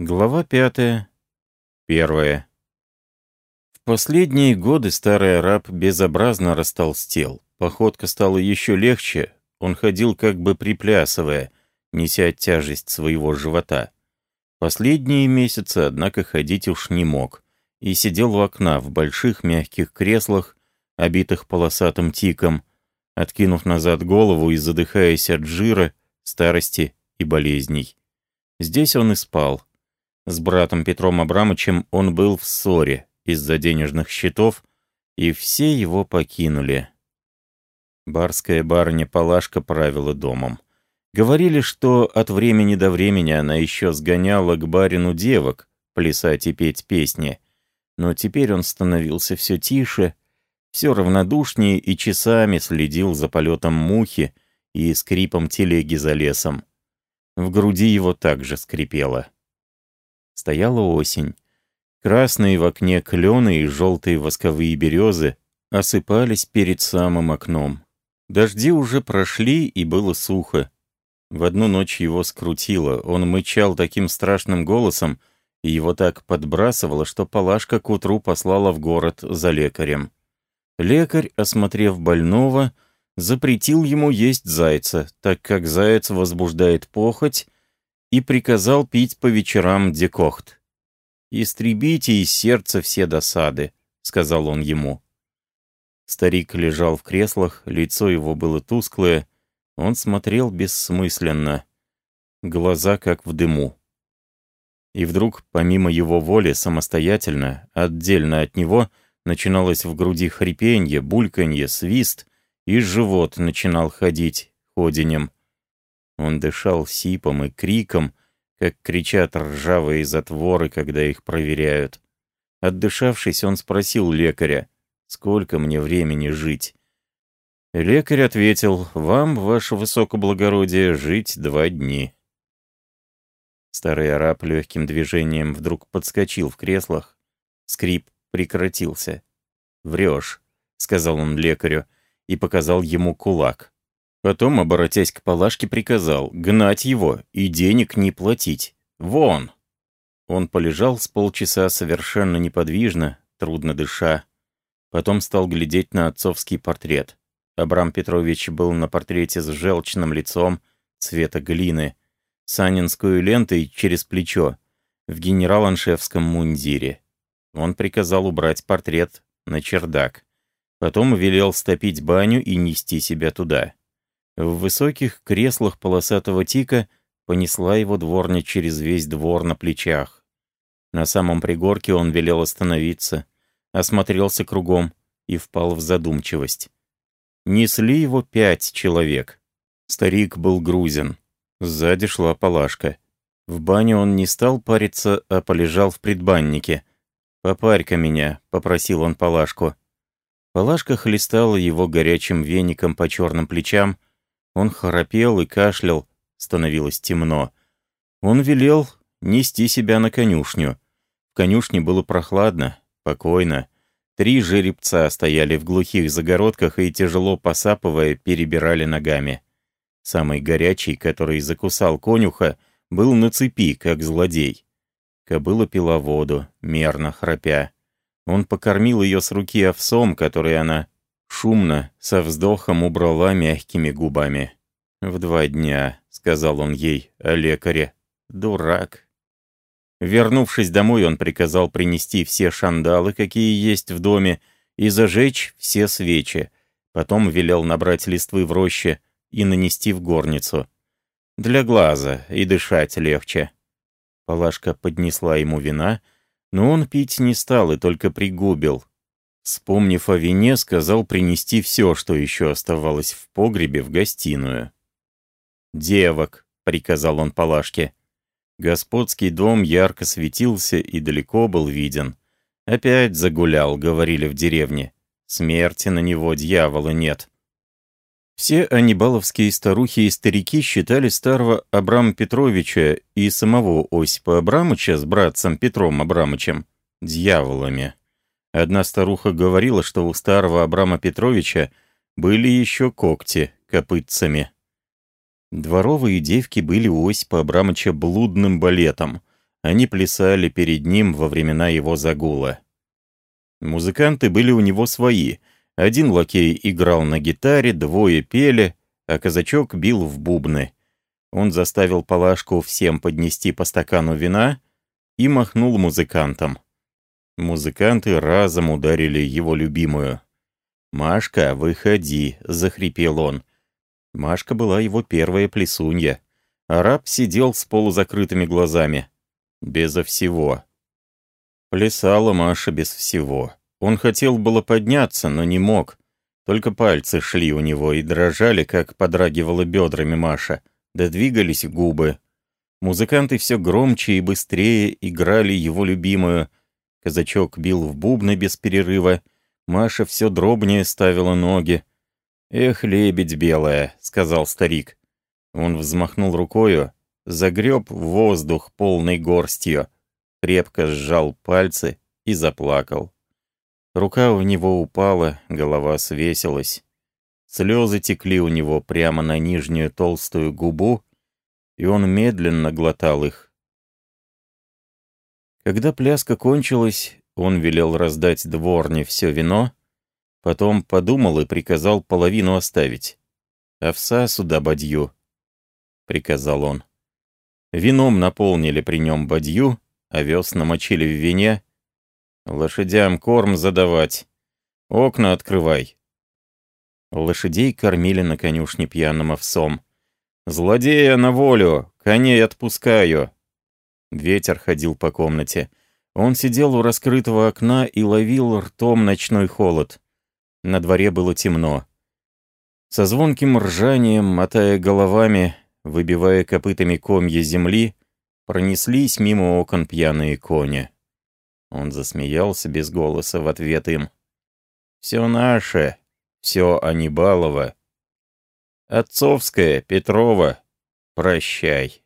Глава пятая. Первая. В последние годы старый араб безобразно растолстел. Походка стала еще легче, он ходил как бы приплясывая, неся тяжесть своего живота. Последние месяцы, однако, ходить уж не мог, и сидел у окна в больших мягких креслах, обитых полосатым тиком, откинув назад голову и задыхаясь от жира, старости и болезней. Здесь он и спал с братом Петром Абрамовичем он был в ссоре из-за денежных счетов, и все его покинули. Барская барыня Палашка правила домом. Говорили, что от времени до времени она еще сгоняла к барину девок плясать и петь песни, но теперь он становился все тише, все равнодушнее и часами следил за полетом мухи и скрипом телеги за лесом. В груди его также скрипело. Стояла осень. Красные в окне клены и желтые восковые березы осыпались перед самым окном. Дожди уже прошли, и было сухо. В одну ночь его скрутило, он мычал таким страшным голосом, и его так подбрасывало, что Палашка к утру послала в город за лекарем. Лекарь, осмотрев больного, запретил ему есть зайца, так как заяц возбуждает похоть, и приказал пить по вечерам декохт. «Истребите из сердца все досады», — сказал он ему. Старик лежал в креслах, лицо его было тусклое, он смотрел бессмысленно, глаза как в дыму. И вдруг, помимо его воли, самостоятельно, отдельно от него, начиналось в груди хрипенье, бульканье, свист, и живот начинал ходить ходенем. Он дышал сипом и криком, как кричат ржавые затворы, когда их проверяют. Отдышавшись, он спросил лекаря, «Сколько мне времени жить?» Лекарь ответил, «Вам, ваше высокоблагородие, жить два дни». Старый араб легким движением вдруг подскочил в креслах. Скрип прекратился. «Врешь», — сказал он лекарю и показал ему кулак. Потом, оборотясь к Палашке, приказал гнать его и денег не платить. Вон! Он полежал с полчаса совершенно неподвижно, трудно дыша. Потом стал глядеть на отцовский портрет. Абрам Петрович был на портрете с желчным лицом цвета глины, санинскую лентой через плечо, в генерал-аншевском мундире. Он приказал убрать портрет на чердак. Потом велел стопить баню и нести себя туда. В высоких креслах полосатого тика понесла его дворня через весь двор на плечах. На самом пригорке он велел остановиться, осмотрелся кругом и впал в задумчивость. Несли его пять человек. Старик был грузин. Сзади шла палашка. В бане он не стал париться, а полежал в предбаннике. «Попарь-ка меня», — попросил он палашку. Палашка хлестала его горячим веником по черным плечам, он храпел и кашлял, становилось темно. Он велел нести себя на конюшню. В конюшне было прохладно, покойно. Три жеребца стояли в глухих загородках и, тяжело посапывая, перебирали ногами. Самый горячий, который закусал конюха, был на цепи, как злодей. Кобыла пила воду, мерно храпя. Он покормил ее с руки овсом, который она Шумно, со вздохом убрала мягкими губами. «В два дня», — сказал он ей о лекаре. «Дурак». Вернувшись домой, он приказал принести все шандалы, какие есть в доме, и зажечь все свечи. Потом велел набрать листвы в роще и нанести в горницу. Для глаза и дышать легче. Палашка поднесла ему вина, но он пить не стал и только пригубил, Вспомнив о вине, сказал принести все, что еще оставалось в погребе, в гостиную. «Девок», — приказал он Палашке. Господский дом ярко светился и далеко был виден. «Опять загулял», — говорили в деревне. «Смерти на него дьявола нет». Все анибаловские старухи и старики считали старого Абрама Петровича и самого Осипа Абрамыча с братцем Петром Абрамычем дьяволами. Одна старуха говорила, что у старого Абрама Петровича были еще когти копытцами. Дворовые девки были у Осипа Абрамыча блудным балетом, Они плясали перед ним во времена его загула. Музыканты были у него свои. Один лакей играл на гитаре, двое пели, а казачок бил в бубны. Он заставил Палашку всем поднести по стакану вина и махнул музыкантам. Музыканты разом ударили его любимую. «Машка, выходи!» — захрипел он. Машка была его первая плесунья. Араб сидел с полузакрытыми глазами. Безо всего. Плясала Маша без всего. Он хотел было подняться, но не мог. Только пальцы шли у него и дрожали, как подрагивала бедрами Маша. Да двигались губы. Музыканты все громче и быстрее играли его любимую. Казачок бил в бубны без перерыва. Маша все дробнее ставила ноги. «Эх, лебедь белая», — сказал старик. Он взмахнул рукою, загреб воздух полной горстью, крепко сжал пальцы и заплакал. Рука у него упала, голова свесилась. Слезы текли у него прямо на нижнюю толстую губу, и он медленно глотал их. Когда пляска кончилась, он велел раздать дворне все вино, потом подумал и приказал половину оставить. «Овса сюда бадью», — приказал он. Вином наполнили при нем бадью, овес намочили в вине. «Лошадям корм задавать. Окна открывай». Лошадей кормили на конюшне пьяным овсом. «Злодея на волю! Коней отпускаю!» Ветер ходил по комнате. Он сидел у раскрытого окна и ловил ртом ночной холод. На дворе было темно. Со звонким ржанием, мотая головами, выбивая копытами комья земли, пронеслись мимо окон пьяные кони. Он засмеялся без голоса в ответ им. «Все наше, все Анибалово. Отцовское, Петрова, прощай».